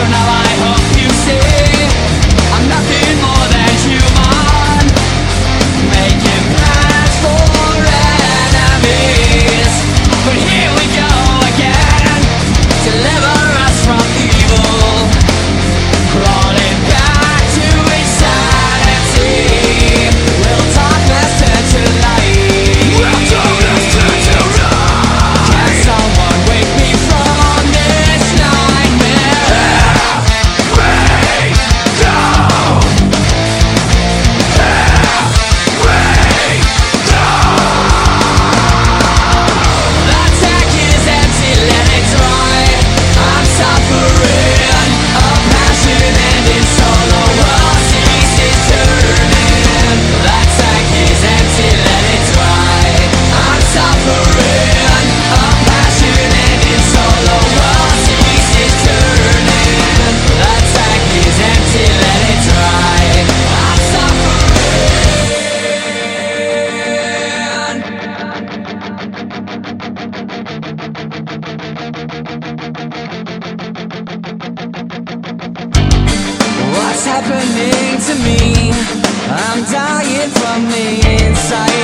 So now I hope you see, inside.